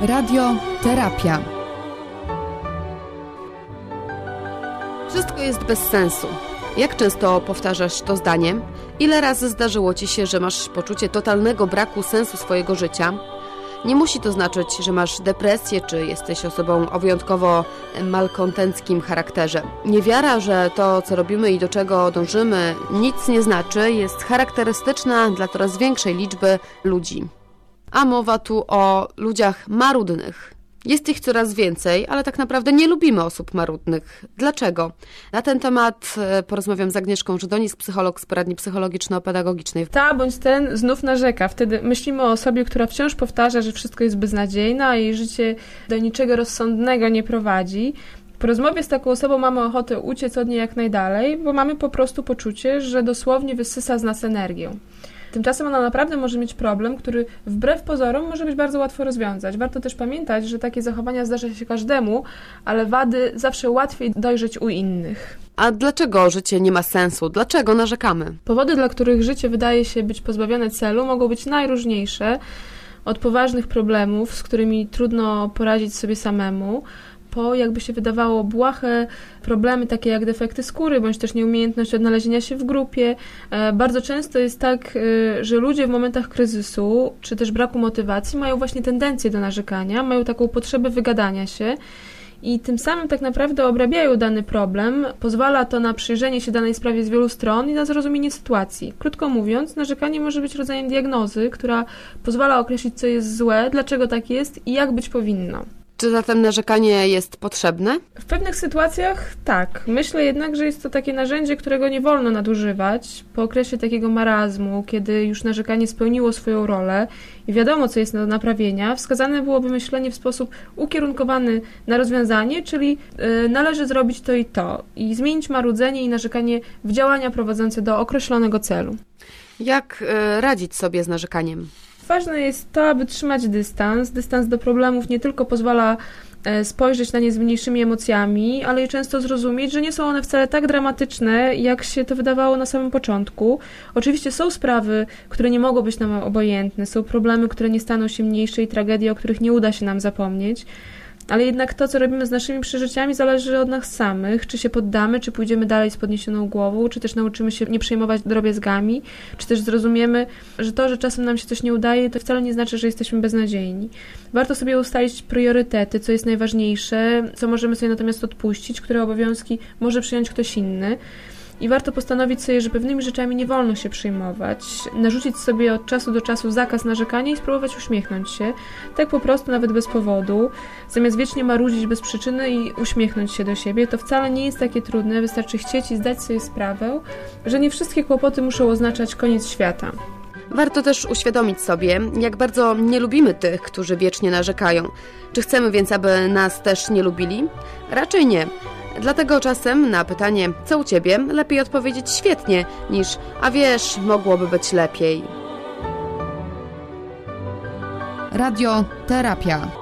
Radioterapia. Wszystko jest bez sensu. Jak często powtarzasz to zdanie? Ile razy zdarzyło ci się, że masz poczucie totalnego braku sensu swojego życia? Nie musi to znaczyć, że masz depresję, czy jesteś osobą o wyjątkowo malkontenckim charakterze. Niewiara, że to, co robimy i do czego dążymy, nic nie znaczy, jest charakterystyczna dla coraz większej liczby ludzi. A mowa tu o ludziach marudnych. Jest ich coraz więcej, ale tak naprawdę nie lubimy osób marudnych. Dlaczego? Na ten temat e, porozmawiam z Agnieszką Żydonis, psycholog z poradni psychologiczno-pedagogicznej. Ta bądź ten znów narzeka. Wtedy myślimy o osobie, która wciąż powtarza, że wszystko jest beznadziejne, a jej życie do niczego rozsądnego nie prowadzi. Po rozmowie z taką osobą mamy ochotę uciec od niej jak najdalej, bo mamy po prostu poczucie, że dosłownie wysysa z nas energię. Tymczasem ona naprawdę może mieć problem, który wbrew pozorom może być bardzo łatwo rozwiązać. Warto też pamiętać, że takie zachowania zdarza się każdemu, ale wady zawsze łatwiej dojrzeć u innych. A dlaczego życie nie ma sensu? Dlaczego narzekamy? Powody, dla których życie wydaje się być pozbawione celu, mogą być najróżniejsze. Od poważnych problemów, z którymi trudno poradzić sobie samemu, po, jakby się wydawało, błahe problemy, takie jak defekty skóry, bądź też nieumiejętność odnalezienia się w grupie. E, bardzo często jest tak, e, że ludzie w momentach kryzysu, czy też braku motywacji, mają właśnie tendencję do narzekania, mają taką potrzebę wygadania się i tym samym tak naprawdę obrabiają dany problem. Pozwala to na przyjrzenie się danej sprawie z wielu stron i na zrozumienie sytuacji. Krótko mówiąc, narzekanie może być rodzajem diagnozy, która pozwala określić, co jest złe, dlaczego tak jest i jak być powinno. Czy zatem narzekanie jest potrzebne? W pewnych sytuacjach tak. Myślę jednak, że jest to takie narzędzie, którego nie wolno nadużywać. Po okresie takiego marazmu, kiedy już narzekanie spełniło swoją rolę i wiadomo, co jest do naprawienia, wskazane byłoby myślenie w sposób ukierunkowany na rozwiązanie, czyli yy, należy zrobić to i to i zmienić marudzenie i narzekanie w działania prowadzące do określonego celu. Jak yy, radzić sobie z narzekaniem? Ważne jest to, aby trzymać dystans. Dystans do problemów nie tylko pozwala e, spojrzeć na nie z mniejszymi emocjami, ale i często zrozumieć, że nie są one wcale tak dramatyczne, jak się to wydawało na samym początku. Oczywiście są sprawy, które nie mogą być nam obojętne, są problemy, które nie staną się mniejsze i tragedie, o których nie uda się nam zapomnieć ale jednak to, co robimy z naszymi przeżyciami, zależy od nas samych. Czy się poddamy, czy pójdziemy dalej z podniesioną głową, czy też nauczymy się nie przejmować drobiazgami, czy też zrozumiemy, że to, że czasem nam się coś nie udaje, to wcale nie znaczy, że jesteśmy beznadziejni. Warto sobie ustalić priorytety, co jest najważniejsze, co możemy sobie natomiast odpuścić, które obowiązki może przyjąć ktoś inny. I warto postanowić sobie, że pewnymi rzeczami nie wolno się przyjmować, narzucić sobie od czasu do czasu zakaz narzekania i spróbować uśmiechnąć się, tak po prostu, nawet bez powodu, zamiast wiecznie marudzić bez przyczyny i uśmiechnąć się do siebie. To wcale nie jest takie trudne, wystarczy chcieć i zdać sobie sprawę, że nie wszystkie kłopoty muszą oznaczać koniec świata. Warto też uświadomić sobie, jak bardzo nie lubimy tych, którzy wiecznie narzekają. Czy chcemy więc, aby nas też nie lubili? Raczej nie. Dlatego czasem na pytanie, co u ciebie, lepiej odpowiedzieć świetnie, niż a wiesz, mogłoby być lepiej. Radioterapia